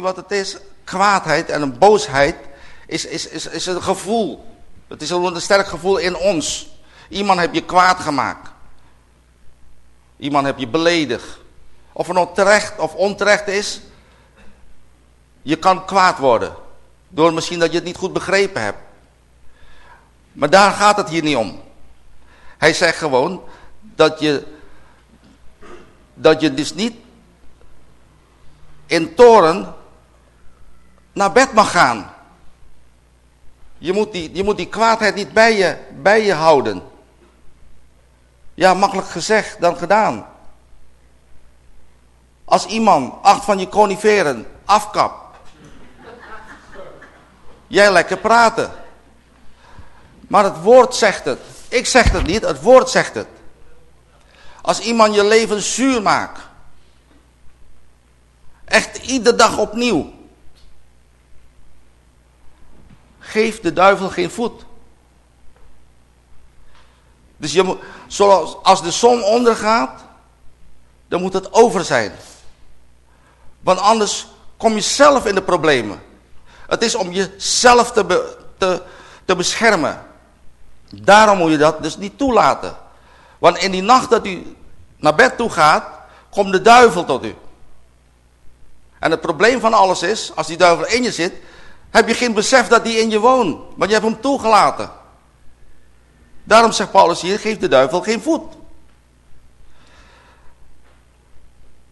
Wat het is? Kwaadheid en een boosheid is, is, is, is een gevoel. Het is een sterk gevoel in ons. Iemand heb je kwaad gemaakt. Iemand heb je beledigd. Of het nou terecht of onterecht is. Je kan kwaad worden. Door misschien dat je het niet goed begrepen hebt. Maar daar gaat het hier niet om. Hij zegt gewoon dat je, dat je dus niet in toren naar bed mag gaan. Je moet die, je moet die kwaadheid niet bij je, bij je houden. Ja, makkelijk gezegd dan gedaan. Als iemand acht van je coniferen afkapt. Jij lekker praten. Maar het woord zegt het. Ik zeg het niet, het woord zegt het. Als iemand je leven zuur maakt. Echt iedere dag opnieuw. Geef de duivel geen voet. Dus je moet, zoals als de zon ondergaat, dan moet het over zijn. Want anders kom je zelf in de problemen. Het is om jezelf te, te, te beschermen. Daarom moet je dat dus niet toelaten. Want in die nacht dat u naar bed toe gaat, komt de duivel tot u. En het probleem van alles is, als die duivel in je zit, heb je geen besef dat die in je woont. Want je hebt hem toegelaten. Daarom zegt Paulus hier, geef de duivel geen voet.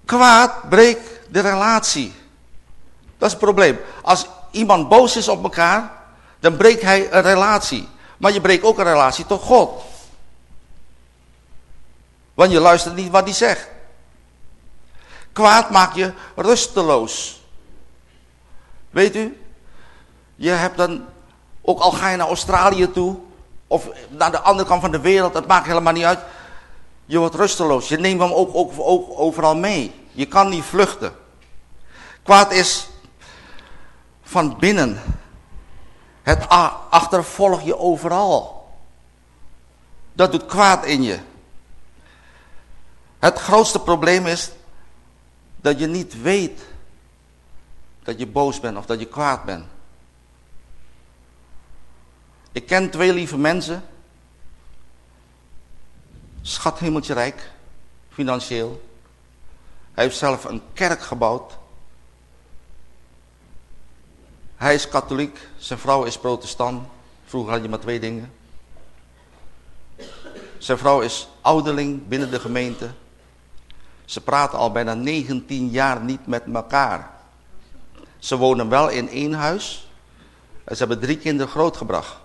Kwaad breekt de relatie. Dat is het probleem. Als iemand boos is op elkaar, dan breekt hij een relatie. Maar je breekt ook een relatie tot God. Want je luistert niet wat hij zegt. Kwaad maakt je rusteloos. Weet u? Je hebt dan, ook al ga je naar Australië toe, of naar de andere kant van de wereld, het maakt helemaal niet uit. Je wordt rusteloos. Je neemt hem ook, ook, ook overal mee. Je kan niet vluchten. Kwaad is van binnen. Het achtervolgt je overal. Dat doet kwaad in je. Het grootste probleem is dat je niet weet dat je boos bent of dat je kwaad bent. Ik ken twee lieve mensen. Schat hemeltje rijk, financieel. Hij heeft zelf een kerk gebouwd. Hij is katholiek, zijn vrouw is protestant. Vroeger had je maar twee dingen. Zijn vrouw is ouderling binnen de gemeente. Ze praten al bijna 19 jaar niet met elkaar. Ze wonen wel in één huis. En ze hebben drie kinderen grootgebracht.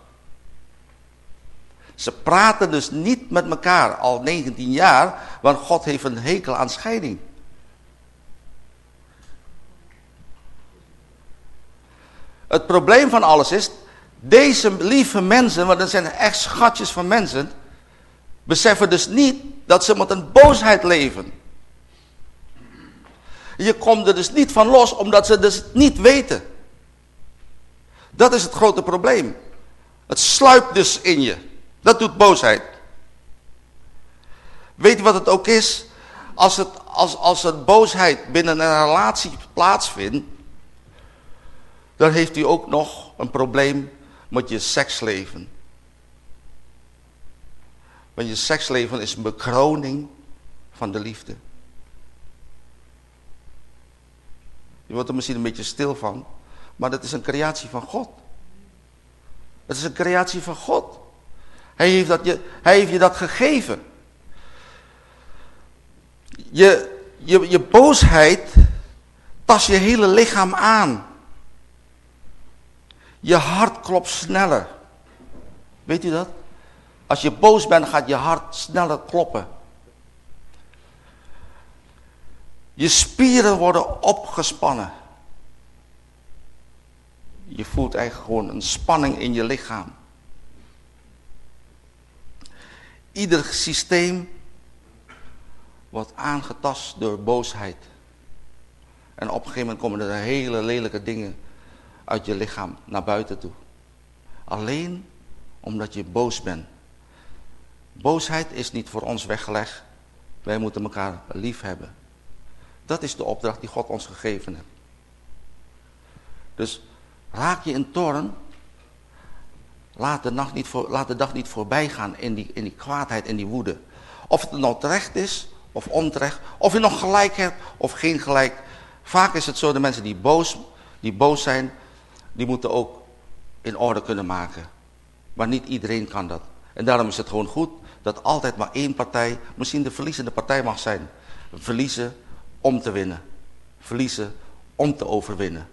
Ze praten dus niet met elkaar al 19 jaar, want God heeft een hekel aan scheiding. Het probleem van alles is, deze lieve mensen, want dat zijn echt schatjes van mensen, beseffen dus niet dat ze met een boosheid leven. Je komt er dus niet van los, omdat ze dus niet weten. Dat is het grote probleem. Het sluipt dus in je. Dat doet boosheid. Weet je wat het ook is? Als het, als, als het boosheid binnen een relatie plaatsvindt, dan heeft u ook nog een probleem met je seksleven. Want je seksleven is een bekroning van de liefde. Je wordt er misschien een beetje stil van, maar dat is een creatie van God. Het is een creatie van God. Hij heeft, dat je, heeft je dat gegeven. Je, je, je boosheid tast je hele lichaam aan. Je hart klopt sneller. Weet u dat? Als je boos bent, gaat je hart sneller kloppen. Je spieren worden opgespannen. Je voelt eigenlijk gewoon een spanning in je lichaam. Ieder systeem wordt aangetast door boosheid. En op een gegeven moment komen er hele lelijke dingen uit je lichaam naar buiten toe. Alleen omdat je boos bent. Boosheid is niet voor ons weggelegd. Wij moeten elkaar lief hebben. Dat is de opdracht die God ons gegeven heeft. Dus raak je in toorn, laat de, nacht niet voor, laat de dag niet voorbij gaan in die, in die kwaadheid, in die woede. Of het nou terecht is, of onterecht, of je nog gelijk hebt, of geen gelijk. Vaak is het zo, de mensen die boos, die boos zijn, die moeten ook in orde kunnen maken. Maar niet iedereen kan dat. En daarom is het gewoon goed dat altijd maar één partij, misschien de verliezende partij mag zijn. Verliezen om te winnen. Verliezen om te overwinnen.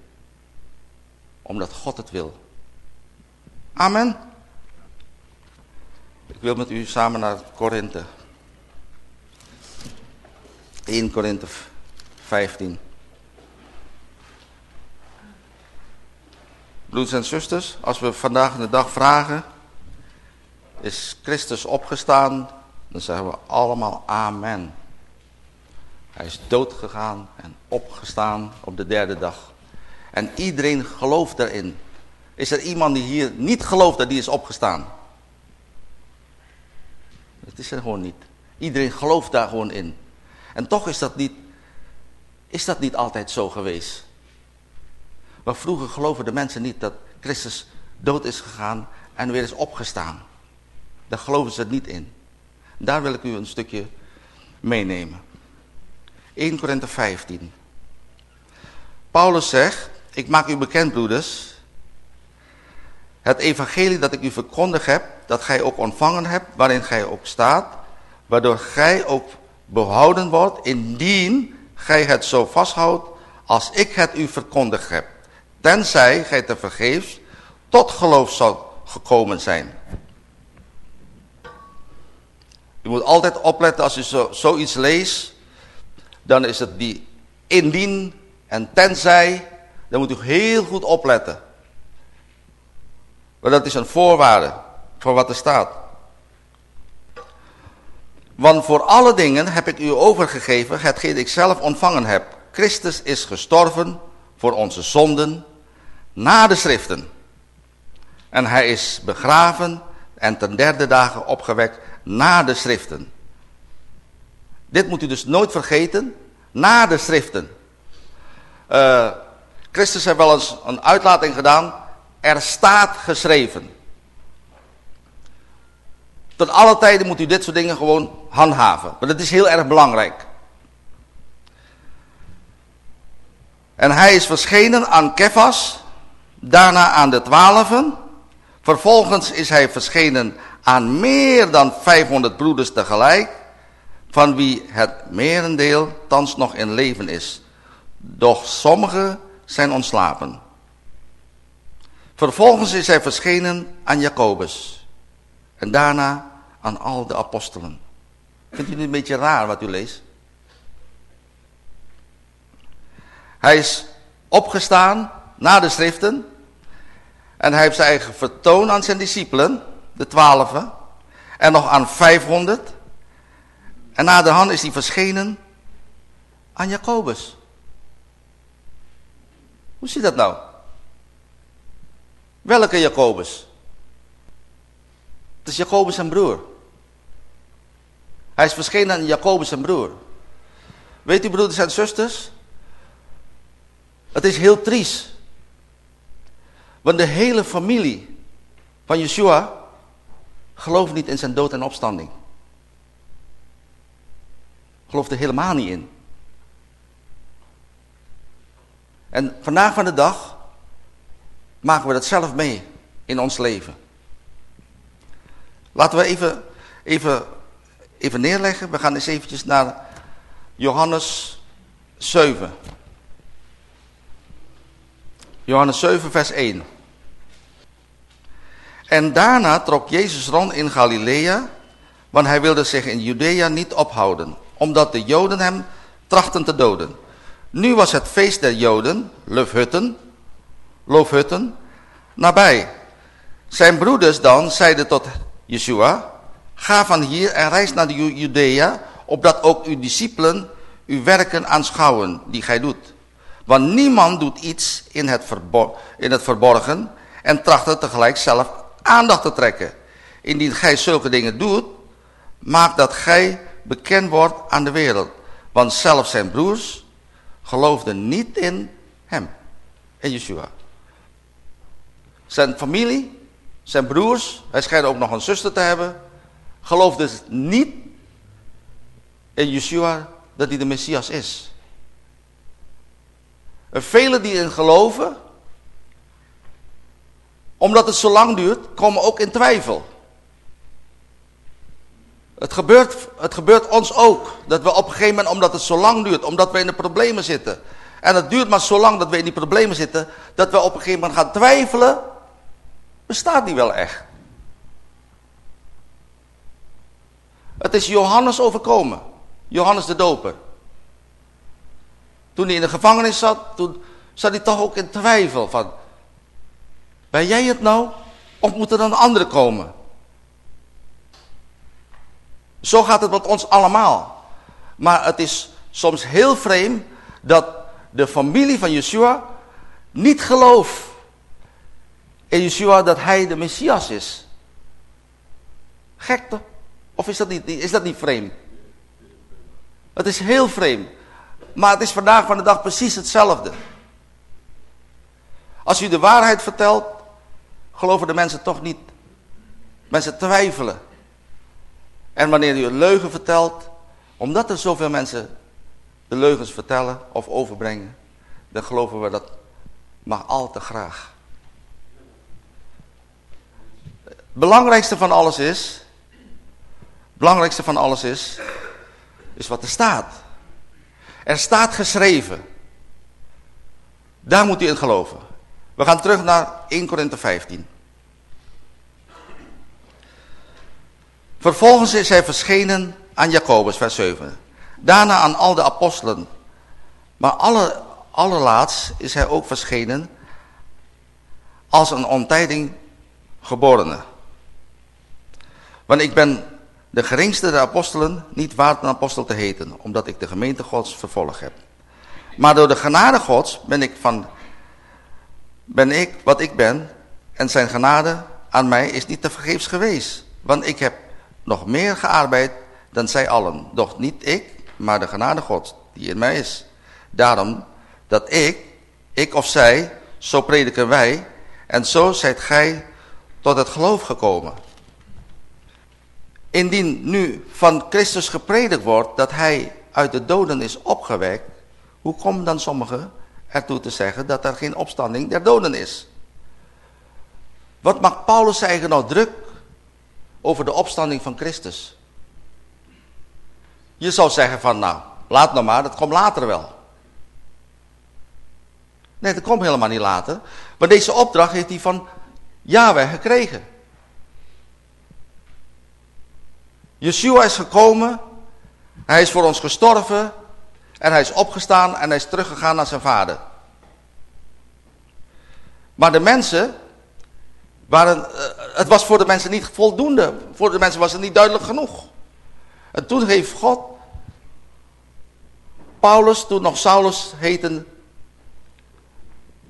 Omdat God het wil. Amen. Ik wil met u samen naar Korinthe. 1 Korinthe 15. Broeders en zusters, als we vandaag in de dag vragen, is Christus opgestaan, dan zeggen we allemaal amen. Hij is doodgegaan en opgestaan op de derde dag. En iedereen gelooft daarin. Is er iemand die hier niet gelooft dat hij is opgestaan? Dat is er gewoon niet. Iedereen gelooft daar gewoon in. En toch is dat niet, is dat niet altijd zo geweest. Maar vroeger geloven de mensen niet dat Christus dood is gegaan en weer is opgestaan. Daar geloven ze niet in. Daar wil ik u een stukje meenemen. 1 Korinthe 15. Paulus zegt, ik maak u bekend broeders, het evangelie dat ik u verkondigd heb, dat gij ook ontvangen hebt, waarin gij ook staat, waardoor gij ook behouden wordt, indien gij het zo vasthoudt als ik het u verkondigd heb. Tenzij gij te vergeefs tot geloof zou gekomen zijn. U moet altijd opletten als u zo, zoiets leest. Dan is het die indien en tenzij. Dan moet u heel goed opletten. Maar dat is een voorwaarde voor wat er staat. Want voor alle dingen heb ik u overgegeven hetgeen ik zelf ontvangen heb. Christus is gestorven voor onze zonden na de schriften. En hij is begraven en ten derde dagen opgewekt na de schriften. Dit moet u dus nooit vergeten, na de schriften. Uh, Christus heeft wel eens een uitlating gedaan, er staat geschreven. Tot alle tijden moet u dit soort dingen gewoon handhaven. Maar dat is heel erg belangrijk. En hij is verschenen aan Kefas, daarna aan de twaalfen. Vervolgens is hij verschenen aan meer dan 500 broeders tegelijk, van wie het merendeel thans nog in leven is. Doch sommigen zijn ontslapen. Vervolgens is hij verschenen aan Jacobus en daarna aan al de apostelen. Vindt u het een beetje raar wat u leest? Hij is opgestaan na de schriften en hij heeft zijn eigen vertoon aan zijn discipelen de twaalfe, en nog aan 500. En na de hand is hij verschenen aan Jacobus. Hoe zit dat nou? Welke Jacobus? Het is Jacobus zijn broer. Hij is verschenen aan Jacobus zijn broer. Weet u broeders en zusters? Het is heel triest. Want de hele familie van Yeshua gelooft niet in zijn dood en opstanding. Gelooft er helemaal niet in. En vandaag van de dag maken we dat zelf mee in ons leven. Laten we even, even, even neerleggen. We gaan eens eventjes naar Johannes 7. Johannes 7 vers 1. En daarna trok Jezus rond in Galilea, want hij wilde zich in Judea niet ophouden, omdat de Joden hem trachten te doden. Nu was het feest der Joden, Loofhutten, Loofhutten, nabij. Zijn broeders dan zeiden tot Yeshua, ga van hier en reis naar de Judea, opdat ook uw discipelen uw werken aanschouwen die gij doet. Want niemand doet iets in het, in het verborgen en tracht tegelijk zelf aandacht te trekken. Indien gij zulke dingen doet, maak dat gij bekend wordt aan de wereld. Want zelfs zijn broers geloofden niet in hem, in Yeshua. Zijn familie, zijn broers, hij schijnt ook nog een zuster te hebben, gelooft dus niet in Yeshua dat hij de Messias is. En velen die in geloven, omdat het zo lang duurt, komen ook in twijfel. Het gebeurt, het gebeurt ons ook. Dat we op een gegeven moment, omdat het zo lang duurt, omdat we in de problemen zitten. En het duurt maar zo lang dat we in die problemen zitten, dat we op een gegeven moment gaan twijfelen. Bestaat die wel echt? Het is Johannes overkomen. Johannes de Doper. Toen hij in de gevangenis zat, toen zat hij toch ook in twijfel van... Ben jij het nou? Of moet er dan anderen komen? Zo gaat het met ons allemaal. Maar het is soms heel vreemd dat de familie van Yeshua niet gelooft in Yeshua dat hij de Messias is. Gek toch? Of is dat niet, is dat niet vreemd? Het is heel vreemd. Maar het is vandaag van de dag precies hetzelfde. Als u de waarheid vertelt, geloven de mensen toch niet. Mensen twijfelen. En wanneer u een leugen vertelt, omdat er zoveel mensen de leugens vertellen of overbrengen, dan geloven we dat maar al te graag. Het belangrijkste van alles is, belangrijkste van alles is, is wat er staat. Er staat geschreven. Daar moet u in geloven. We gaan terug naar 1 Korinthe 15. Vervolgens is hij verschenen aan Jacobus, vers 7. Daarna aan al de apostelen. Maar alle, allerlaatst is hij ook verschenen als een ontijding geborene. Want ik ben de geringste der apostelen niet waard een apostel te heten, omdat ik de gemeente gods vervolgd heb. Maar door de genade gods ben ik, van, ben ik wat ik ben en zijn genade aan mij is niet te vergeefs geweest. Want ik heb nog meer gearbeid dan zij allen. Doch niet ik, maar de genade God die in mij is. Daarom dat ik, ik of zij, zo prediken wij en zo zijt gij tot het geloof gekomen. Indien nu van Christus gepredikt wordt dat hij uit de doden is opgewekt, hoe komen dan sommigen ertoe te zeggen dat er geen opstanding der doden is? Wat maakt Paulus eigen nou druk over de opstanding van Christus? Je zou zeggen van, nou, laat nou maar, dat komt later wel. Nee, dat komt helemaal niet later. Maar deze opdracht heeft hij van Yahweh gekregen. Yeshua is gekomen, hij is voor ons gestorven en hij is opgestaan en hij is teruggegaan naar zijn vader. Maar de mensen, waren, eh, het was voor de mensen niet voldoende. Voor de mensen was het niet duidelijk genoeg. En toen heeft God Paulus, toen nog Saulus heten,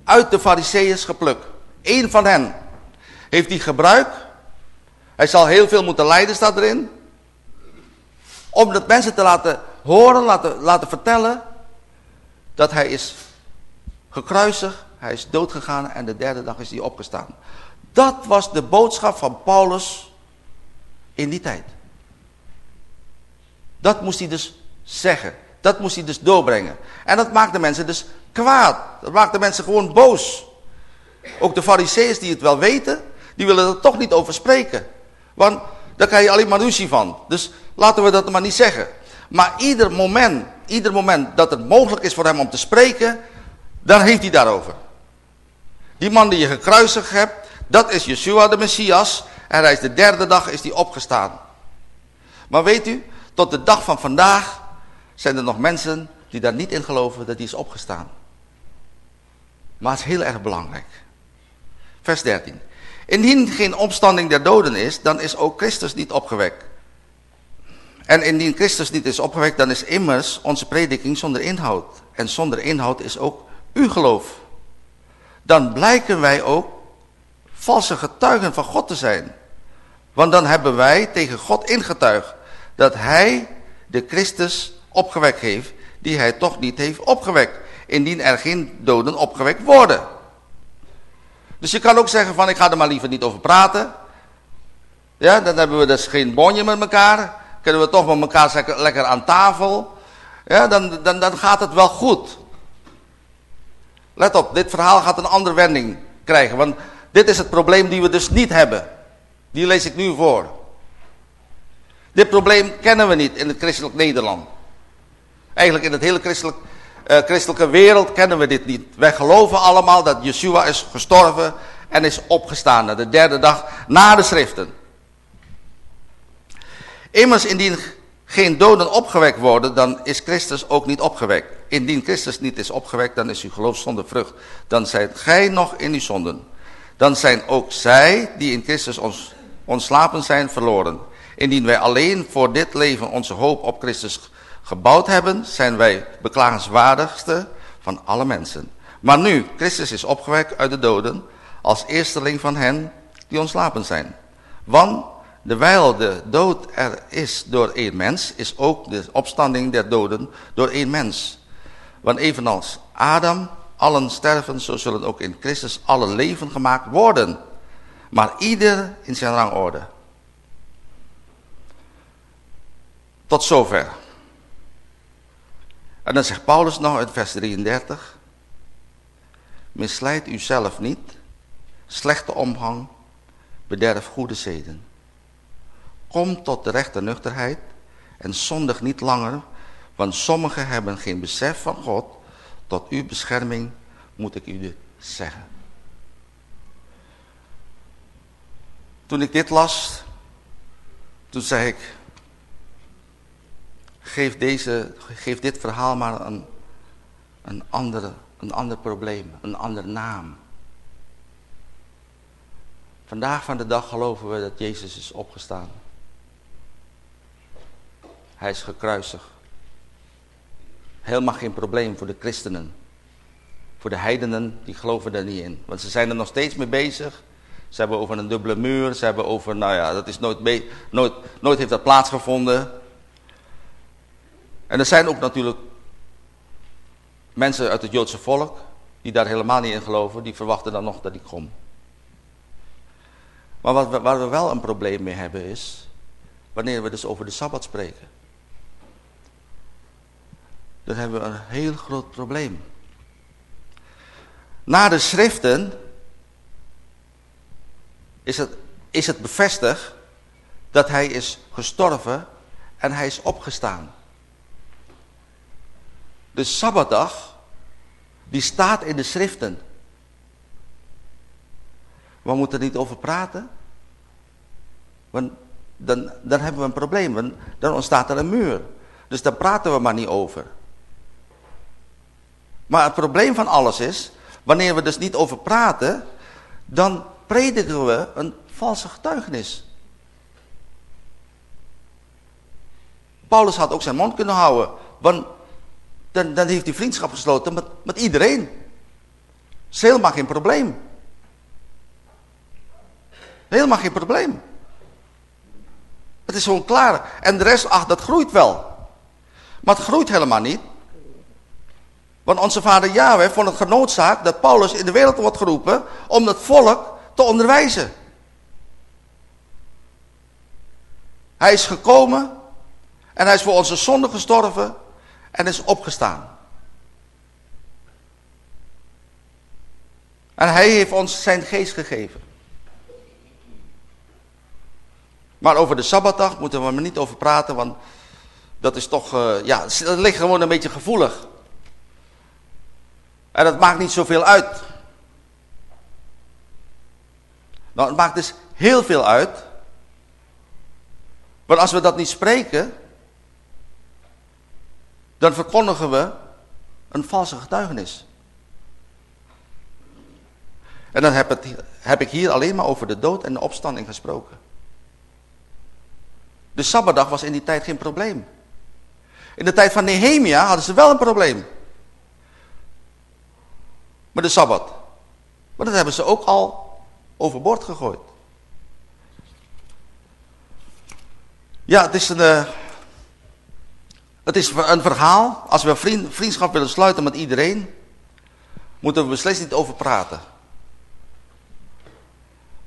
uit de fariseeërs geplukt. Eén van hen heeft hij gebruikt. Hij zal heel veel moeten lijden, staat erin. Om dat mensen te laten horen, laten, laten vertellen dat hij is gekruisigd, hij is doodgegaan en de derde dag is hij opgestaan. Dat was de boodschap van Paulus in die tijd. Dat moest hij dus zeggen. Dat moest hij dus doorbrengen. En dat maakt de mensen dus kwaad. Dat maakt de mensen gewoon boos. Ook de fariseeërs die het wel weten, die willen er toch niet over spreken. Want daar krijg je alleen maar ruzie van. Dus laten we dat maar niet zeggen. Maar ieder moment, ieder moment dat het mogelijk is voor hem om te spreken, dan heeft hij daarover. Die man die je gekruisigd hebt, dat is Yeshua de Messias. En hij is de derde dag is hij opgestaan. Maar weet u, tot de dag van vandaag zijn er nog mensen die daar niet in geloven dat hij is opgestaan. Maar het is heel erg belangrijk. Vers 13. Indien geen opstanding der doden is, dan is ook Christus niet opgewekt. En indien Christus niet is opgewekt, dan is immers onze prediking zonder inhoud. En zonder inhoud is ook uw geloof. Dan blijken wij ook valse getuigen van God te zijn. Want dan hebben wij tegen God ingetuigd dat hij de Christus opgewekt heeft, die hij toch niet heeft opgewekt. Indien er geen doden opgewekt worden. Dus je kan ook zeggen van ik ga er maar liever niet over praten. Ja, dan hebben we dus geen bonje met elkaar. Kunnen we toch met elkaar lekker aan tafel. Ja, dan, dan, dan gaat het wel goed. Let op, dit verhaal gaat een andere wending krijgen. Want dit is het probleem die we dus niet hebben. Die lees ik nu voor. Dit probleem kennen we niet in het christelijk Nederland. Eigenlijk in het hele christelijk, uh, christelijke wereld kennen we dit niet. Wij geloven allemaal dat Yeshua is gestorven en is opgestaan. De derde dag na de schriften. Immers indien geen doden opgewekt worden, dan is Christus ook niet opgewekt. Indien Christus niet is opgewekt, dan is uw geloof zonder vrucht. Dan zijt gij nog in uw zonden. Dan zijn ook zij die in Christus ons, ontslapen zijn verloren. Indien wij alleen voor dit leven onze hoop op Christus gebouwd hebben, zijn wij beklagenswaardigste van alle mensen. Maar nu, Christus is opgewekt uit de doden, als eersteling van hen die ontslapen zijn. Want Dewijl de dood er is door één mens, is ook de opstanding der doden door één mens. Want evenals Adam allen sterven, zo zullen ook in Christus alle leven gemaakt worden. Maar ieder in zijn rangorde. Tot zover. En dan zegt Paulus nog in vers 33. Misleid u zelf niet. Slechte omgang bederf goede zeden. Kom tot de rechte nuchterheid en zondig niet langer, want sommigen hebben geen besef van God. Tot uw bescherming moet ik u dit zeggen. Toen ik dit las, toen zei ik, geef, deze, dit verhaal maar een, een, andere, een ander probleem, een andere naam. Vandaag van de dag geloven we dat Jezus is opgestaan. Hij is gekruisigd. Helemaal geen probleem voor de christenen. Voor de heidenen, die geloven er niet in. Want ze zijn er nog steeds mee bezig. Ze hebben over een dubbele muur. Ze hebben over, nou ja, dat is nooit, nooit, nooit heeft dat plaatsgevonden. En er zijn ook natuurlijk mensen uit het Joodse volk. Die daar helemaal niet in geloven. Die verwachten dan nog dat ik kom. Maar wat we, waar we wel een probleem mee hebben is. Wanneer we dus over de Sabbat spreken dan hebben we een heel groot probleem. Na de schriften is het, is het bevestigd dat hij is gestorven en hij is opgestaan. De Sabbatdag, die staat in de schriften. We moeten er niet over praten. Want dan, dan hebben we een probleem. Want dan ontstaat er een muur. Dus daar praten we maar niet over. Maar het probleem van alles is, wanneer we dus niet over praten, dan prediken we een valse getuigenis. Paulus had ook zijn mond kunnen houden, want dan, heeft hij vriendschap gesloten met, met iedereen. Dat is helemaal geen probleem. Helemaal geen probleem. Het is gewoon klaar. En de rest, ach, dat groeit wel. Maar het groeit helemaal niet. Want onze vader Yahweh vond het genoodzaakt dat Paulus in de wereld wordt geroepen om het volk te onderwijzen. Hij is gekomen en hij is voor onze zonde gestorven en is opgestaan. En hij heeft ons zijn geest gegeven. Maar over de Sabbatdag moeten we er niet over praten, want dat is toch, uh, ja, dat ligt gewoon een beetje gevoelig. En dat maakt niet zoveel uit. Nou, het maakt dus heel veel uit. Want als we dat niet spreken, dan verkondigen we een valse getuigenis. En dan heb, het, heb, ik hier alleen maar over de dood en de opstanding gesproken. De Sabbatdag was in die tijd geen probleem. In de tijd van Nehemia hadden ze wel een probleem. Maar de Sabbat. Maar dat hebben ze ook al overboord gegooid. Ja, het is een, uh, het is een verhaal. Als we vriend, vriendschap willen sluiten met iedereen, moeten we beslist niet over praten.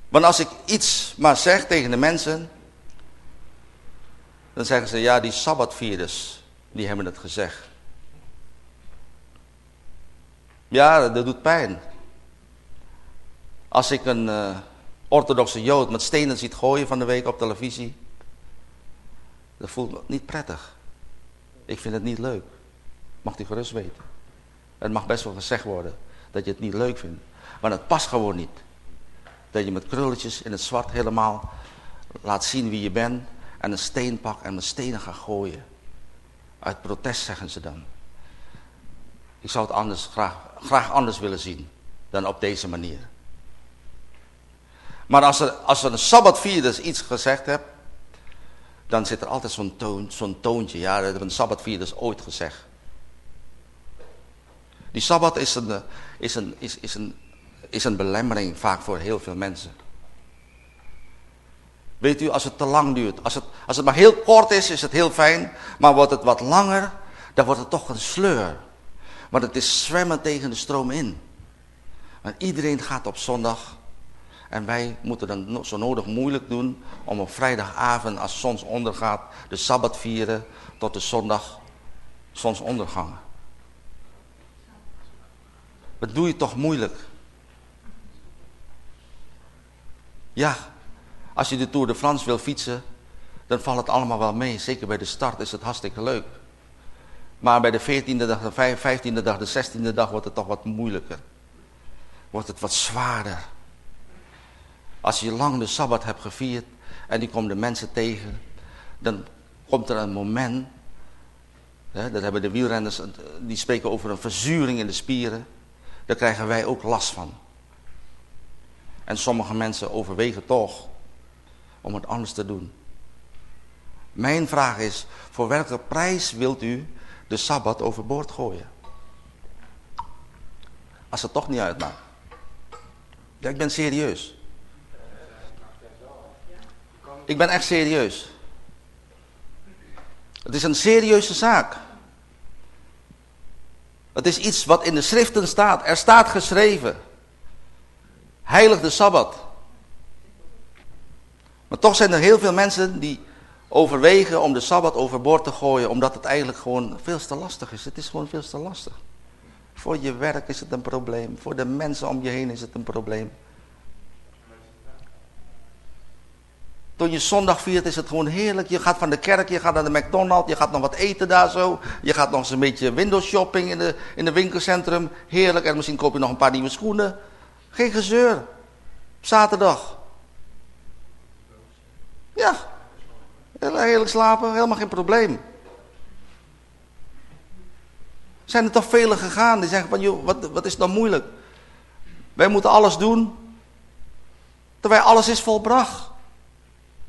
Want als ik iets maar zeg tegen de mensen, dan zeggen ze, ja, die sabbatvierders, die hebben het gezegd. Ja, dat doet pijn. Als ik een uh, orthodoxe jood met stenen ziet gooien van de week op televisie, dat voelt me niet prettig. Ik vind het niet leuk. Mag u gerust weten. Het mag best wel gezegd worden dat je het niet leuk vindt. Maar het past gewoon niet. Dat je met krulletjes in het zwart helemaal laat zien wie je bent. En een steen pakt en met stenen gaat gooien. Uit protest zeggen ze dan. Ik zou het anders, graag, anders willen zien dan op deze manier. Maar als er, als er een sabbatvierders iets gezegd hebt, dan zit er altijd zo'n zo'n toontje. Ja, dat hebben een sabbatvierders ooit gezegd. Die sabbat is een, is, een, is, is, een, is een belemmering vaak voor heel veel mensen. Weet u, als het te lang duurt, als het, als het maar heel kort is, is het heel fijn. Maar wordt het wat langer, dan wordt het toch een sleur. Want het is zwemmen tegen de stroom in. Want iedereen gaat op zondag. En wij moeten dan zo nodig moeilijk doen om op vrijdagavond als zons ondergaat de Sabbat vieren tot de zondag zonsondergang. Wat doe je toch moeilijk? Ja, als je de Tour de France wil fietsen, dan valt het allemaal wel mee. Zeker bij de start is het hartstikke leuk. Maar bij de 14e dag, de 15e dag, de 16e dag wordt het toch wat moeilijker. Wordt het wat zwaarder. Als je lang de Sabbat hebt gevierd en die komen de mensen tegen, dan komt er een moment, dat hebben de wielrenners, die spreken over een verzuring in de spieren. Daar krijgen wij ook last van. En sommige mensen overwegen toch om het anders te doen. Mijn vraag is, voor welke prijs wilt u de Sabbat overboord gooien? Als het toch niet uitmaakt. Ja, ik ben serieus. Ik ben echt serieus. Het is een serieuze zaak. Het is iets wat in de schriften staat. Er staat geschreven. Heilig de Sabbat. Maar toch zijn er heel veel mensen die overwegen om de Sabbat overboord te gooien. Omdat het eigenlijk gewoon veel te lastig is. Het is gewoon veel te lastig. Voor je werk is het een probleem. Voor de mensen om je heen is het een probleem. Toen je zondag viert is het gewoon heerlijk. Je gaat van de kerk, je gaat naar de McDonald's, je gaat nog wat eten daar zo. Je gaat nog eens een beetje window shopping in de, in winkelcentrum. Heerlijk. En misschien koop je nog een paar nieuwe schoenen. Geen gezeur. Zaterdag. Ja. Heerlijk slapen, helemaal geen probleem. Zijn er toch velen gegaan die zeggen van, joh, wat, wat is nou moeilijk? Wij moeten alles doen, terwijl alles is volbracht.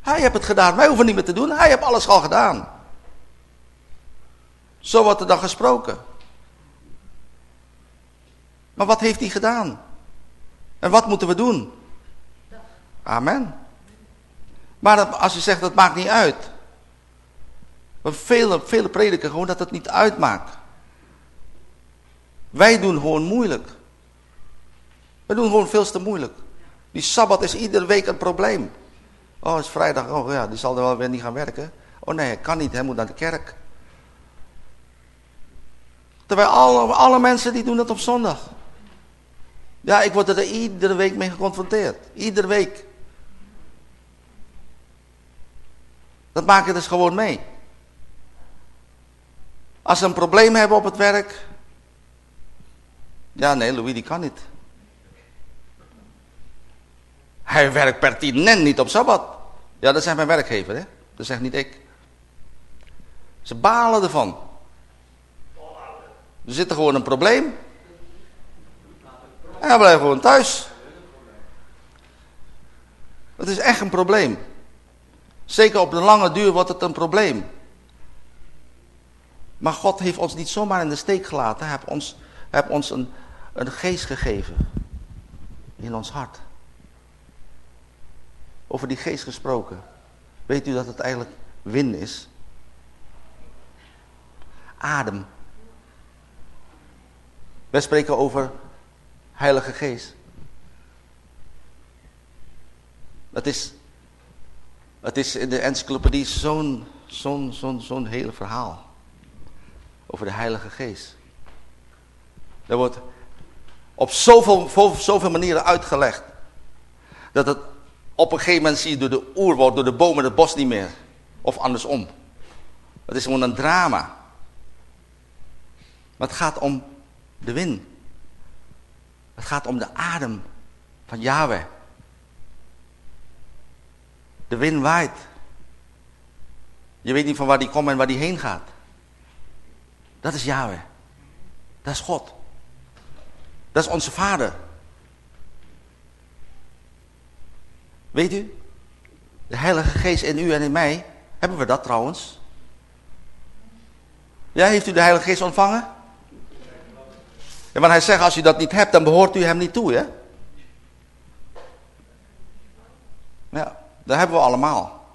Hij heeft het gedaan. Wij hoeven niet meer te doen. Hij heeft alles al gedaan. Zo wordt er dan gesproken. Maar wat heeft hij gedaan? En wat moeten we doen? Amen. Maar als je zegt dat maakt niet uit. Want vele, vele prediken gewoon dat het niet uitmaakt. Wij doen gewoon moeilijk. We doen gewoon veel te moeilijk. Die Sabbat is iedere week een probleem. Oh, het is vrijdag. Oh ja, die zal er wel weer niet gaan werken. Oh nee, kan niet. Hij moet naar de kerk. Terwijl alle, alle mensen die doen het op zondag. Ja, ik word er iedere week mee geconfronteerd. Iedere week. Dat maak je dus gewoon mee. Als ze een probleem hebben op het werk. Ja, nee, Louis die kan niet. Hij werkt pertinent niet op Sabbat. Ja, dat zegt mijn werkgever, hè. Dat zegt niet ik. Ze balen ervan. Er zit er gewoon een probleem. En hij blijft gewoon thuis. Het is echt een probleem. Zeker op de lange duur wordt het een probleem. Maar God heeft ons niet zomaar in de steek gelaten. Hij heeft ons, heeft ons een, een geest gegeven. In ons hart over die geest gesproken. Weet u dat het eigenlijk wind is? Adem. Wij spreken over heilige geest. Het is, het is in de encyclopedie zo'n zo'n zo'n zo'n hele verhaal. Over de Heilige Geest. Er wordt op zoveel, zoveel manieren uitgelegd. Dat het op een gegeven moment zie je door de oerwoud, door de bomen het bos niet meer. Of andersom. Het is gewoon een drama. Maar het gaat om de wind. Het gaat om de adem van Yahweh. De wind waait. Je weet niet van waar die komt en waar die heen gaat. Dat is Yahweh. Dat is God. Dat is onze vader. Weet u? De Heilige Geest in u en in mij. Hebben we dat trouwens? Ja, heeft u de Heilige Geest ontvangen? Ja, want hij zegt, als u dat niet hebt, dan behoort u hem niet toe, hè? Ja, dat hebben we allemaal.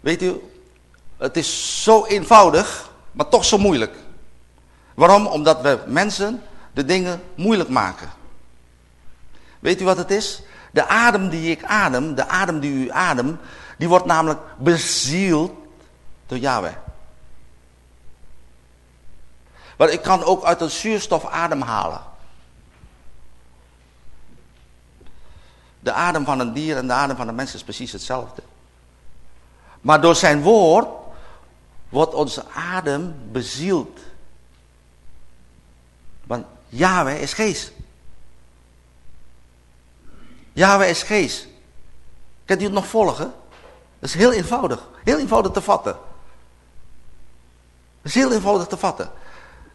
Weet u, het is zo eenvoudig, maar toch zo moeilijk. Waarom? Omdat we mensen de dingen moeilijk maken. Weet u wat het is? De adem die ik adem, de adem die u adem, die wordt namelijk bezield door Yahweh. Maar ik kan ook uit een zuurstof ademhalen. De adem van een dier en de adem van een mens is precies hetzelfde. Maar door zijn woord wordt onze adem bezield. Want Yahweh is geest. Yahweh is geest. Kunt u het nog volgen? Dat is heel eenvoudig. Heel eenvoudig te vatten. Dat is heel eenvoudig te vatten.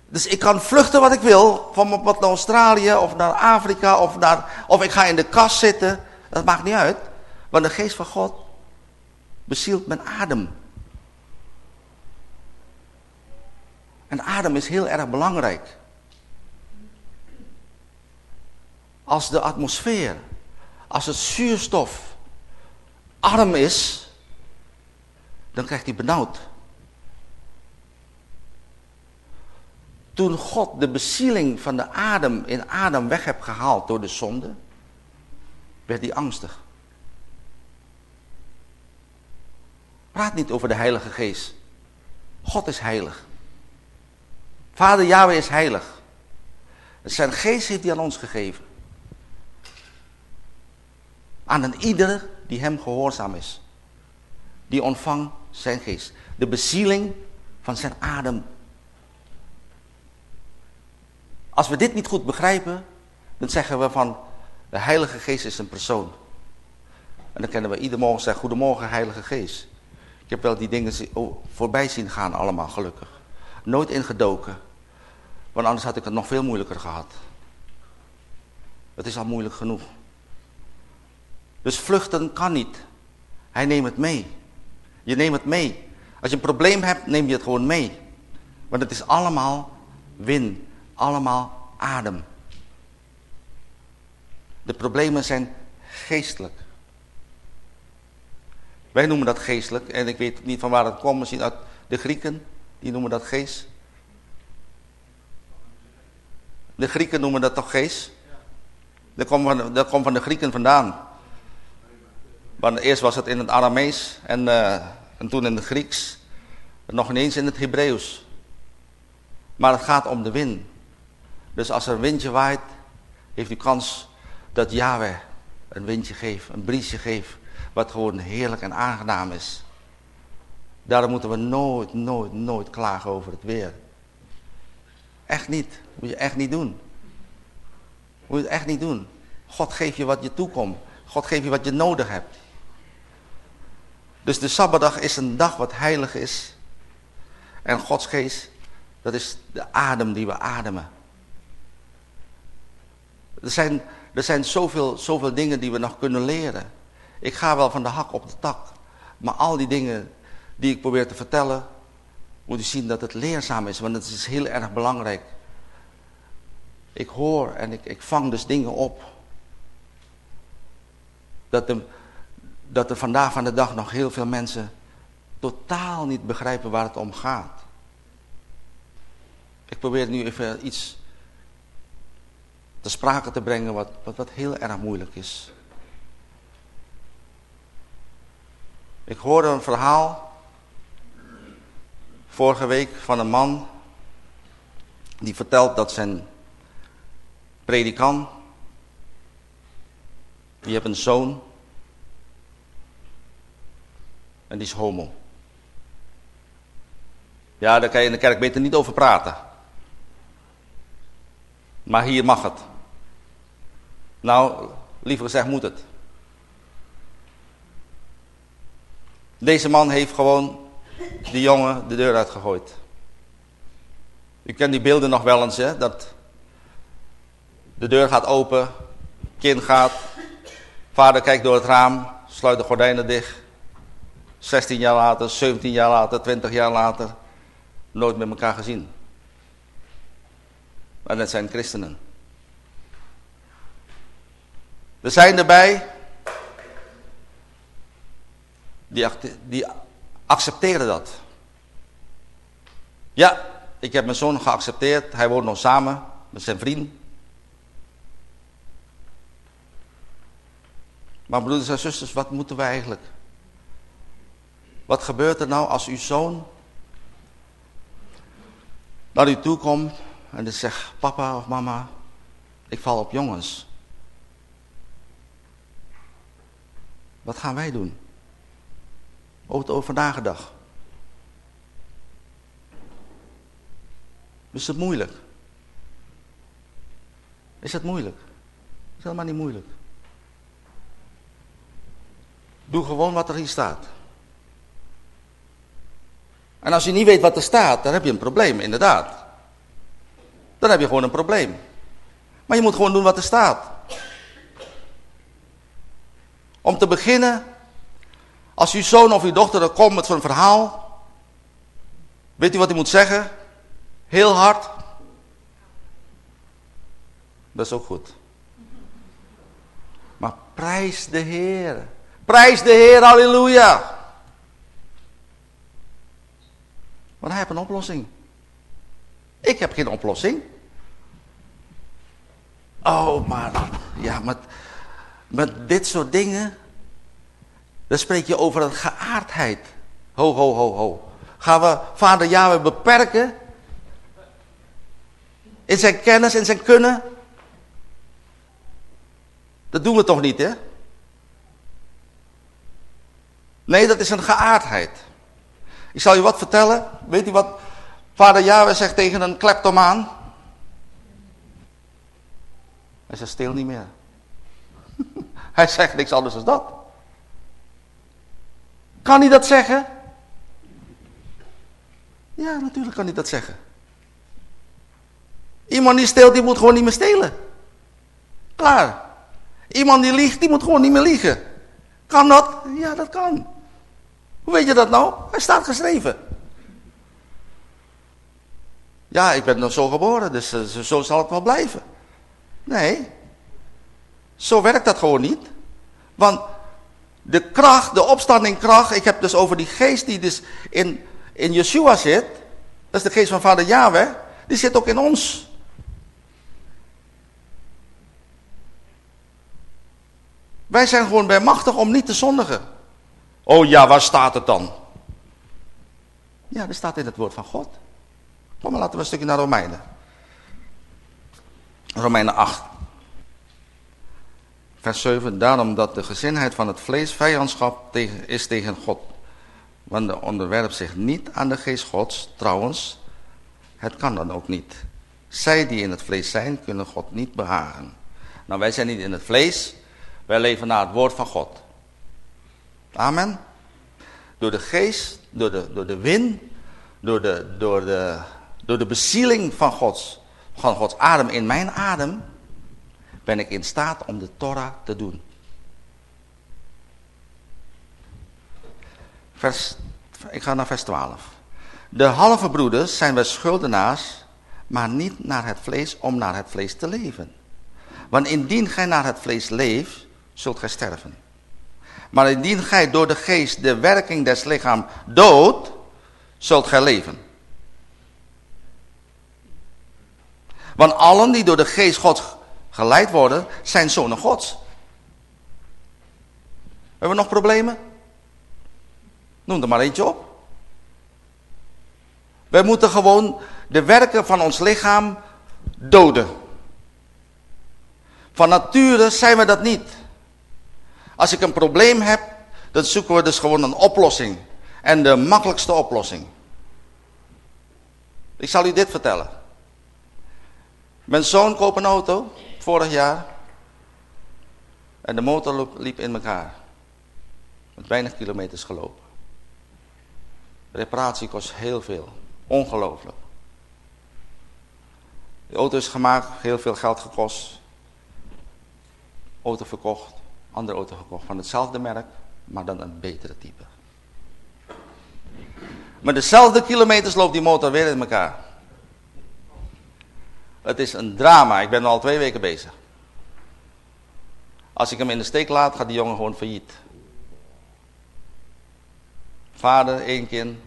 Dus ik kan vluchten wat ik wil, van wat naar Australië of naar Afrika of, naar, of ik ga in de kast zitten. Dat maakt niet uit, want de geest van God bezielt mijn adem. En adem is heel erg belangrijk. Als de atmosfeer, als het zuurstof arm is, dan krijgt hij benauwd. Toen God de bezieling van de adem in Adam weg heeft gehaald door de zonde, werd hij angstig. Praat niet over de Heilige Geest. God is heilig. Vader Yahweh is heilig. Zijn geest heeft hij aan ons gegeven. Aan een ieder die hem gehoorzaam is. Die ontvangt zijn geest. De bezieling van zijn adem. Als we dit niet goed begrijpen, dan zeggen we van de Heilige Geest is een persoon. En dan kennen we ieder morgen zeggen, goedemorgen Heilige Geest. Ik heb wel die dingen voorbij zien gaan allemaal, gelukkig. Nooit ingedoken. Want anders had ik het nog veel moeilijker gehad. Het is al moeilijk genoeg. Dus vluchten kan niet. Hij neemt het mee. Je neemt het mee. Als je een probleem hebt, neem je het gewoon mee. Want het is allemaal win. Allemaal adem. De problemen zijn geestelijk. Wij noemen dat geestelijk. En ik weet niet van waar het komt. Misschien uit de Grieken. Die noemen dat geest. De Grieken noemen dat toch geest? Dat komt dat komt van de Grieken vandaan. Want eerst was het in het Aramees en, uh, en toen in het Grieks. Nog ineens in het Hebreeuws. Maar het gaat om de wind. Dus als er een windje waait, heeft u kans dat Yahweh een windje geeft, een briesje geeft. Wat gewoon heerlijk en aangenaam is. Daarom moeten we nooit, nooit, nooit klagen over het weer. Echt niet. Moet je echt niet doen. Moet je echt niet doen. God geeft je wat je toekomt. God geeft je wat je nodig hebt. Dus de Sabbatdag is een dag wat heilig is. En Gods geest, dat is de adem die we ademen. Er zijn, er zijn zoveel, zoveel dingen die we nog kunnen leren. Ik ga wel van de hak op de tak. Maar al die dingen die ik probeer te vertellen, moet u zien dat het leerzaam is. Want het is heel erg belangrijk. Ik hoor en ik, ik vang dus dingen op. Dat, de, dat er vandaag van de dag nog heel veel mensen totaal niet begrijpen waar het om gaat. Ik probeer nu even iets te sprake te brengen wat, wat, wat heel erg moeilijk is. Ik hoorde een verhaal vorige week van een man die vertelt dat zijn predikant, die heeft een zoon en die is homo. Ja, daar kan je in de kerk beter niet over praten. Maar hier mag het. Nou, liever gezegd moet het. Deze man heeft gewoon die jongen de deur uitgegooid. U kent die beelden nog wel eens, hè? Dat de deur gaat open, kind gaat, vader kijkt door het raam, sluit de gordijnen dicht. 16 jaar later, 17 jaar later, 20 jaar later, nooit met elkaar gezien. Maar dat zijn christenen. Er zijn erbij die, die accepteren dat. Ja, ik heb mijn zoon geaccepteerd. Hij woont nog samen met zijn vriend. Maar broeders en zusters, wat moeten wij eigenlijk? Wat gebeurt er nou als uw zoon naar u toe komt en die zegt, papa of mama, ik val op jongens. Wat gaan wij doen? Ooit over nagedacht. Is het moeilijk? Is het moeilijk? Is helemaal niet moeilijk. Doe gewoon wat er hier staat. En als je niet weet wat er staat, dan heb je een probleem, inderdaad. Dan heb je gewoon een probleem. Maar je moet gewoon doen wat er staat. Om te beginnen, als uw zoon of uw dochter er komt met zo'n verhaal, weet u wat u moet zeggen? Heel hard. Dat is ook goed. Maar prijs de Heer. Prijs de Heer, halleluja. Want hij heeft een oplossing. Ik heb geen oplossing. Oh, maar ja, met, met dit soort dingen, dan spreek je over een geaardheid. Ho, ho, ho, ho. Gaan we vader Yahweh beperken? In zijn kennis, in zijn kunnen? Dat doen we toch niet, hè? Nee, dat is een geaardheid. Ik zal je wat vertellen. Weet u wat vader Yahweh zegt tegen een kleptomaan? Hij zegt, stil niet meer. hij zegt niks anders dan dat. Kan hij dat zeggen? Ja, natuurlijk kan hij dat zeggen. Iemand die steelt, die moet gewoon niet meer stelen. Klaar. Iemand die liegt, die moet gewoon niet meer liegen. Kan dat? Ja, dat kan. Hoe weet je dat nou? Hij staat geschreven. Ja, ik ben nog zo geboren, dus uh, zo zal het wel blijven. Nee, zo werkt dat gewoon niet. Want de kracht, de opstanding kracht, ik heb dus over die geest die dus in, in Yeshua zit, dat is de geest van vader Yahweh, die zit ook in ons. Wij zijn gewoon bij machtig om niet te zondigen. Oh ja, waar staat het dan? Ja, dat staat in het woord van God. Kom maar, laten we een stukje naar Romeinen. Romeinen 8. Vers 7. Daarom dat de gezinheid van het vlees vijandschap is tegen God. Want de onderwerpt zich niet aan de geest gods. Trouwens, het kan dan ook niet. Zij die in het vlees zijn, kunnen God niet behagen. Nou, wij zijn niet in het vlees. Wij leven naar het woord van God. Amen. Door de geest, door de, door de wind, door de, door, de, door de bezieling van Gods, van Gods adem in mijn adem, ben ik in staat om de Torah te doen. Vers, ik ga naar vers 12. De halve broeders zijn wij schuldenaars, maar niet naar het vlees om naar het vlees te leven. Want indien gij naar het vlees leeft, zult gij sterven. Maar indien gij door de geest de werking des lichaams doodt, zult gij leven. Want allen die door de geest Gods geleid worden, zijn zonen Gods. Hebben we nog problemen? Noem er maar eentje op. Wij moeten gewoon de werken van ons lichaam doden. Van nature zijn we dat niet. Als ik een probleem heb, dan zoeken we dus gewoon een oplossing. En de makkelijkste oplossing. Ik zal u dit vertellen. Mijn zoon koop een auto, vorig jaar. En de motor liep in elkaar. Met weinig kilometers gelopen. reparatie kost heel veel. Ongelooflijk. De auto is gemaakt, heel veel geld gekost. Auto verkocht, andere auto gekocht van hetzelfde merk, maar dan een betere type. Maar dezelfde kilometers loopt die motor weer in elkaar. Het is een drama, ik ben al twee weken bezig. Als ik hem in de steek laat, gaat die jongen gewoon failliet. Vader, één kind.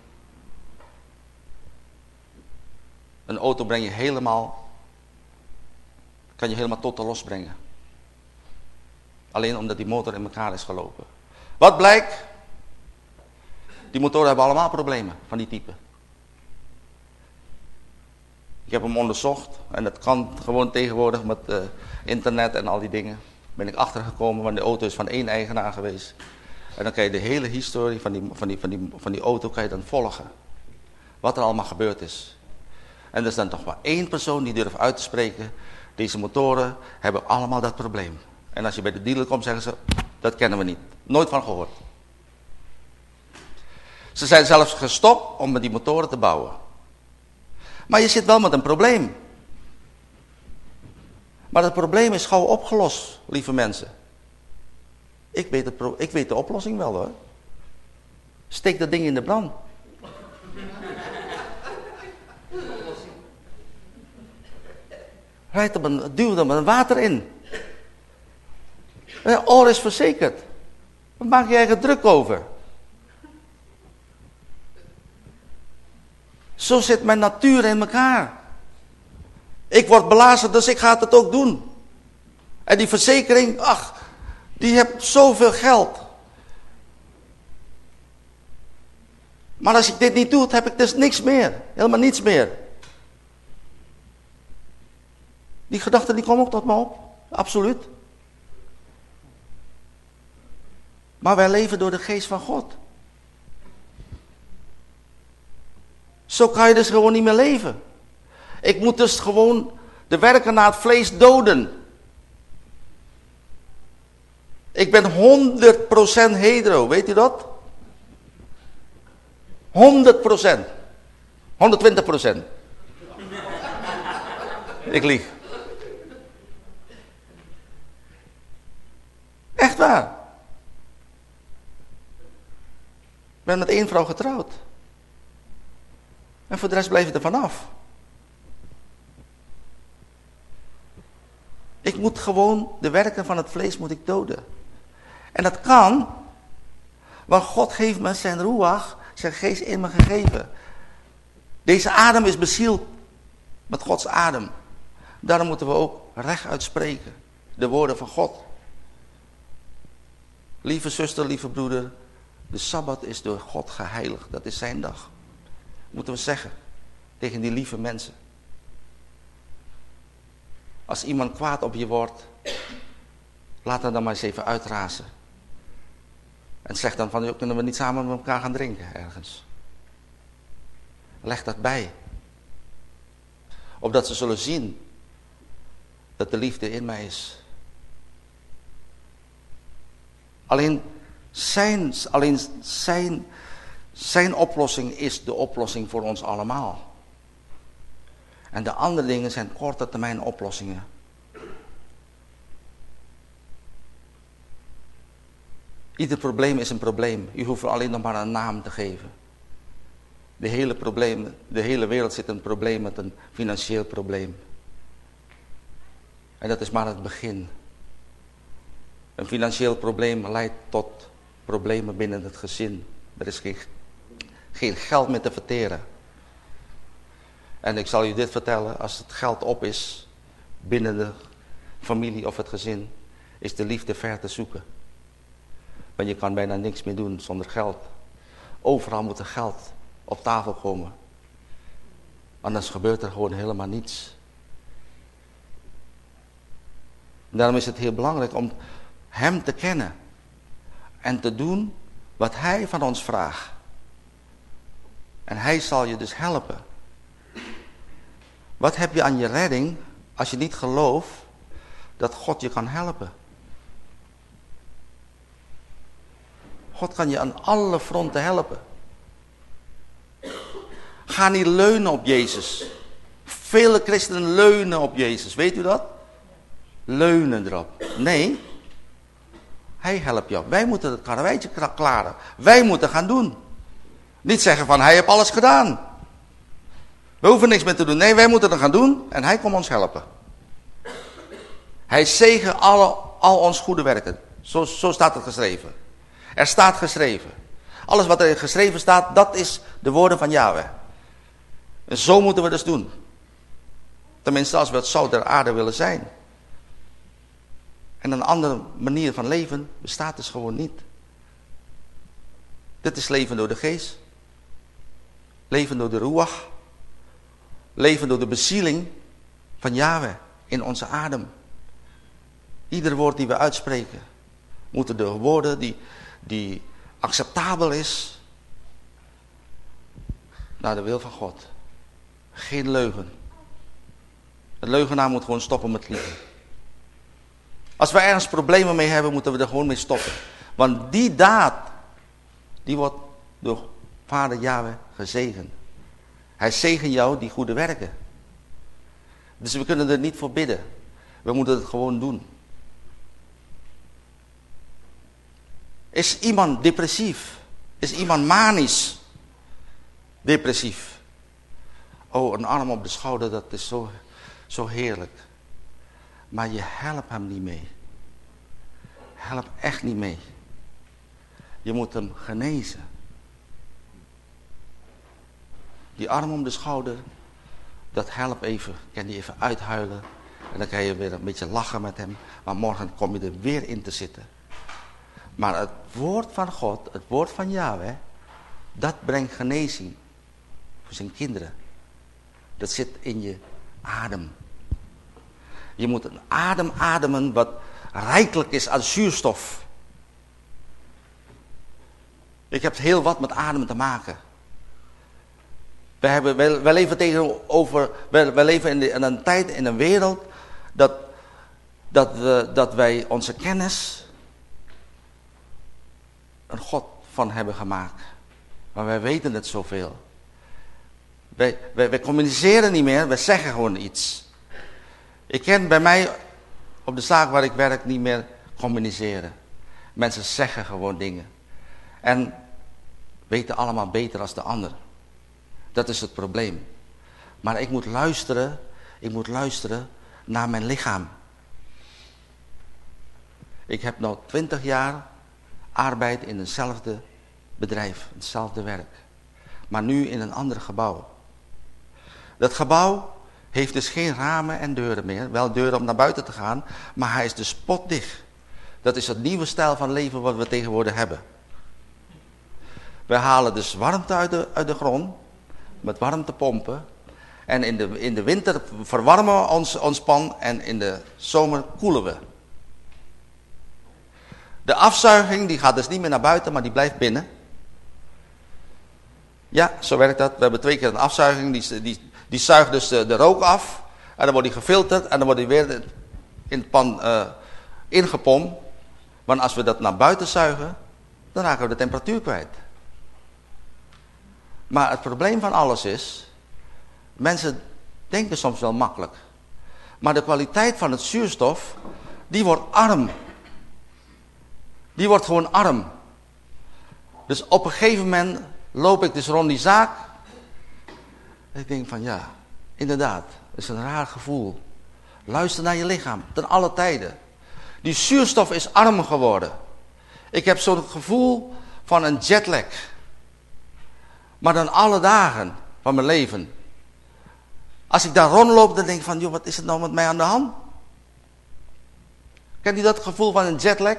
Een auto breng je helemaal, kan je helemaal tot de los brengen. Alleen omdat die motor in elkaar is gelopen. Wat blijkt? Die motoren hebben allemaal problemen van die type. Ik heb hem onderzocht en dat kan gewoon tegenwoordig met uh, internet en al die dingen. Ben ik achtergekomen, want de auto is van één eigenaar geweest. En dan kan je de hele historie van die, van die, van die, van die auto kan je dan volgen. Wat er allemaal gebeurd is. En er is dan toch maar één persoon die durft uit te spreken. Deze motoren hebben allemaal dat probleem. En als je bij de dealer komt zeggen ze, dat kennen we niet. Nooit van gehoord. Ze zijn zelfs gestopt om met die motoren te bouwen. Maar je zit wel met een probleem. Maar het probleem is gauw opgelost, lieve mensen. Ik weet, ik weet de oplossing wel hoor. Steek dat ding in de brand. Rijd er een, duw er maar water in. Al is verzekerd. Waar maak je eigen druk over? Zo zit mijn natuur in elkaar. Ik word belazen, dus ik ga het ook doen. En die verzekering, ach, die heeft zoveel geld. Maar als ik dit niet doe, heb ik dus niks meer. Helemaal niets meer. Die gedachten die komen ook tot me op. Absoluut. Maar wij leven door de geest van God. Zo kan je dus gewoon niet meer leven. Ik moet dus gewoon de werken naar het vlees doden. Ik ben 100% hetero, weet u dat? 100%. 120%. Ik lieg. Echt waar. Ik ben met één vrouw getrouwd. En voor de rest blijf je er vanaf. Ik moet gewoon de werken van het vlees moet ik doden. En dat kan, want God heeft me zijn ruach, zijn geest in me gegeven. Deze adem is bezield met Gods adem. Daarom moeten we ook recht uitspreken. De woorden van God. Lieve zuster, lieve broeder, de Sabbat is door God geheiligd. Dat is zijn dag. Moeten we zeggen tegen die lieve mensen. Als iemand kwaad op je wordt, laat hem dan maar eens even uitrazen. En zeg dan van, kunnen we niet samen met elkaar gaan drinken ergens. Leg dat bij. Opdat ze zullen zien dat de liefde in mij is. Alleen zijn, alleen zijn, zijn oplossing is de oplossing voor ons allemaal. En de andere dingen zijn korte termijn oplossingen. Ieder probleem is een probleem. U hoeft alleen nog maar een naam te geven. De hele, probleem, de hele wereld zit een probleem met een financieel probleem. En dat is maar het begin. Een financieel probleem leidt tot problemen binnen het gezin. Er is geen, geen geld meer te verteren. En ik zal u dit vertellen, als het geld op is binnen de familie of het gezin, is de liefde ver te zoeken. Want je kan bijna niks meer doen zonder geld. overal moet er geld op tafel komen. Anders gebeurt er gewoon helemaal niets. daarom is het heel belangrijk om hem te kennen. En te doen wat hij van ons vraagt. En hij zal je dus helpen. Wat heb je aan je redding als je niet gelooft dat God je kan helpen? God kan je aan alle fronten helpen. Ga niet leunen op Jezus. Vele christenen leunen op Jezus. Weet u dat? Leunen erop. Nee. Hij helpt jou. Wij moeten het karweitje klaren. Wij moeten gaan doen. Niet zeggen van hij heeft alles gedaan. We hoeven niks meer te doen. Nee, wij moeten het gaan doen en hij komt ons helpen. Hij zegen alle, al ons goede werken. Zo, zo staat het geschreven. Er staat geschreven. Alles wat er geschreven staat, dat is de woorden van Yahweh. En zo moeten we dus doen. Tenminste, als we het zout der aarde willen zijn. En een andere manier van leven bestaat dus gewoon niet. Dit is leven door de geest. Leven door de ruach. Leven door de bezieling van Yahweh in onze adem. Ieder woord die we uitspreken, moeten de woorden die, die acceptabel is naar de wil van God. Geen leugen. Een leugenaar moet gewoon stoppen met liegen. Als we ergens problemen mee hebben, moeten we er gewoon mee stoppen. Want die daad, die wordt door vader Yahweh gezegend. Hij zegen jou die goede werken. Dus we kunnen er niet voor bidden. We moeten het gewoon doen. Is iemand depressief? Is iemand manisch? Depressief. Oh, een arm op de schouder, dat is zo, zo heerlijk. Maar je helpt hem niet mee. Help echt niet mee. Je moet hem genezen. Die arm om de schouder, dat helpt even. Kan die even uithuilen. En dan kan je weer een beetje lachen met hem. Maar morgen kom je er weer in te zitten. Maar het woord van God, het woord van Yahweh, dat brengt genezing voor zijn kinderen. Dat zit in je adem. Je moet een adem ademen wat rijkelijk is aan zuurstof. Ik heb heel wat met ademen te maken. We, hebben, wij, leven tegenover, wij, wij leven in, in, een tijd, in een wereld, dat, dat, we, dat wij onze kennis een God van hebben gemaakt. Maar wij weten het zoveel. Wij, wij, communiceren niet meer, wij zeggen gewoon iets. Ik ken bij mij op de zaak waar ik werk niet meer communiceren. Mensen zeggen gewoon dingen. En weten allemaal beter als de ander. Dat is het probleem. Maar ik moet luisteren, ik moet luisteren naar mijn lichaam. Ik heb nu twintig jaar arbeid in hetzelfde bedrijf, hetzelfde werk. Maar nu in een ander gebouw. Dat gebouw heeft dus geen ramen en deuren meer. Wel deuren om naar buiten te gaan, maar hij is dus spotdicht. Dat is het nieuwe stijl van leven wat we tegenwoordig hebben. We halen dus warmte uit de, uit de grond, met warmtepompen. En in de, in de winter verwarmen we ons, ons pan en in de zomer koelen we. De afzuiging die gaat dus niet meer naar buiten, maar die blijft binnen. Ja, zo werkt dat. We hebben twee keer een afzuiging, die, die, die zuigt dus de, rook af. En dan wordt die gefilterd en dan wordt die weer in het pan uh, ingepompt. Want als we dat naar buiten zuigen, dan raken we de temperatuur kwijt. Maar het probleem van alles is, mensen denken soms wel makkelijk. Maar de kwaliteit van het zuurstof, die wordt arm. Die wordt gewoon arm. Dus op een gegeven moment loop ik dus rond die zaak. Ik denk van ja, inderdaad, het is een raar gevoel. Luister naar je lichaam, ten alle tijden. Die zuurstof is arm geworden. Ik heb zo'n gevoel van een jetlag. Maar dan alle dagen van mijn leven. Als ik daar rondloop, dan denk ik van, joh, wat is er nou met mij aan de hand? Kent u dat gevoel van een jetlag?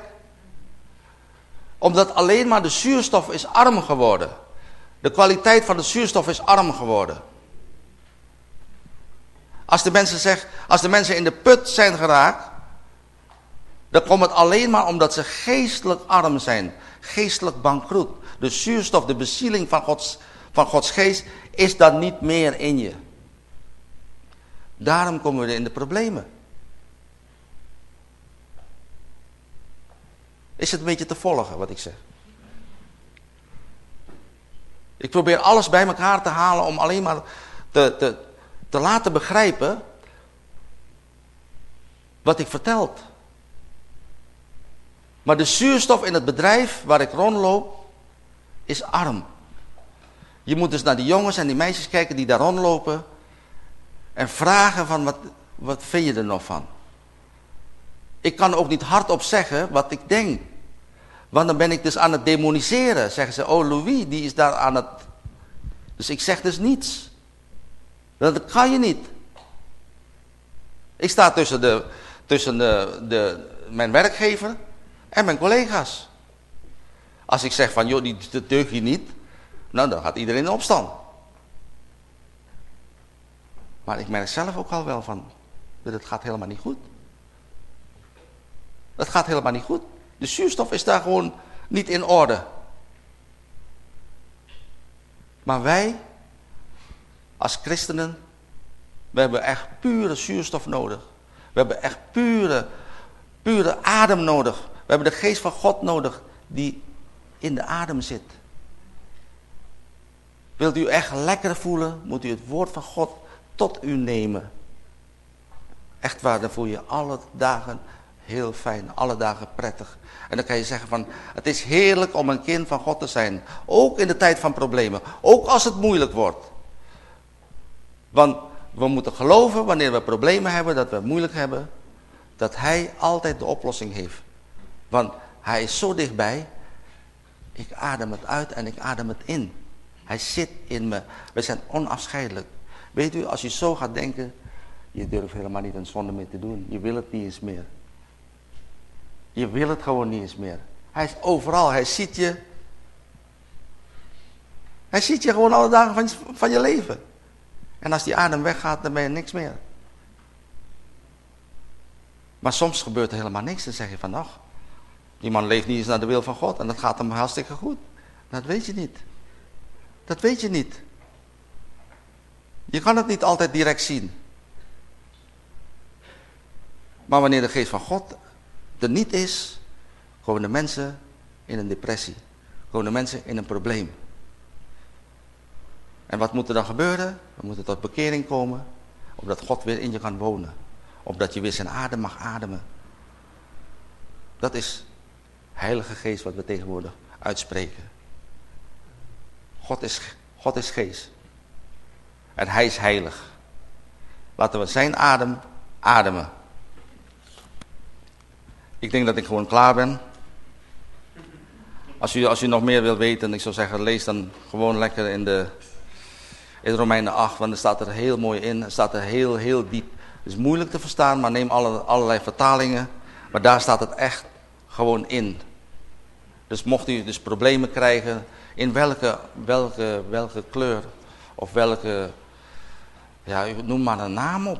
Omdat alleen maar de zuurstof is arm geworden. De kwaliteit van de zuurstof is arm geworden. Als de mensen, zeg, als de mensen in de put zijn geraakt, dan komt het alleen maar omdat ze geestelijk arm zijn. Geestelijk bankroet. De zuurstof, de bezieling van Gods, van Gods geest is dan niet meer in je. Daarom komen we in de problemen. Is het een beetje te volgen wat ik zeg? Ik probeer alles bij elkaar te halen om alleen maar te, te, te laten begrijpen wat ik vertelt. Maar de zuurstof in het bedrijf waar ik rondloop is arm. Je moet dus naar die jongens en die meisjes kijken die daar rondlopen en vragen van wat, wat vind je er nog van? Ik kan ook niet hardop zeggen wat ik denk. Want dan ben ik dus aan het demoniseren. Zeggen ze, oh Louis, die is daar aan het... Dus ik zeg dus niets. Dat kan je niet. Ik sta tussen, de, tussen de, de, mijn werkgever en mijn collega's. Als ik zeg van, joh, die deug je niet. Nou, dan gaat iedereen in opstand. Maar ik merk zelf ook al wel van, dat gaat helemaal niet goed. Dat gaat helemaal niet goed. De zuurstof is daar gewoon niet in orde. Maar wij, als christenen, we hebben echt pure zuurstof nodig. We hebben echt pure, pure adem nodig. We hebben de geest van God nodig die in de adem zit. Wilt u echt lekker voelen, moet u het woord van God tot u nemen. Echt waar, dan voel je alle dagen heel fijn, alle dagen prettig. En dan kan je zeggen van, het is heerlijk om een kind van God te zijn. Ook in de tijd van problemen. Ook als het moeilijk wordt. Want we moeten geloven wanneer we problemen hebben, dat we het moeilijk hebben. Dat hij altijd de oplossing heeft. Want hij is zo dichtbij. Ik adem het uit en ik adem het in. Hij zit in me. We zijn onafscheidelijk. Weet u, als je zo gaat denken, je durft helemaal niet een zonde meer te doen. Je wil het niet eens meer. Je wil het gewoon niet eens meer. Hij is overal, hij ziet je. Hij ziet je gewoon alle dagen van, van je leven. En als die adem weggaat, dan ben je niks meer. Maar soms gebeurt er helemaal niks. Dan zeg je van, ach, die man leeft niet eens naar de wil van God. En dat gaat hem hartstikke goed. Dat weet je niet. Dat weet je niet. Je kan het niet altijd direct zien. Maar wanneer de geest van God er niet is, komen de mensen in een depressie. Komen de mensen in een probleem. En wat moet er dan gebeuren? We moeten tot bekering komen, opdat God weer in je kan wonen. Opdat je weer zijn adem mag ademen. Dat is heilige geest wat we tegenwoordig uitspreken. God is, God is geest. En hij is heilig. Laten we zijn adem ademen. Ik denk dat ik gewoon klaar ben. Als u, als u nog meer wilt weten, ik zou zeggen, lees dan gewoon lekker in de in Romeinen 8, want er staat er heel mooi in. Er staat er heel, heel diep. Het is moeilijk te verstaan, maar neem alle, allerlei vertalingen. Maar daar staat het echt gewoon in. Dus mocht u dus problemen krijgen, in welke, welke, welke kleur of welke, ja, noem maar een naam op.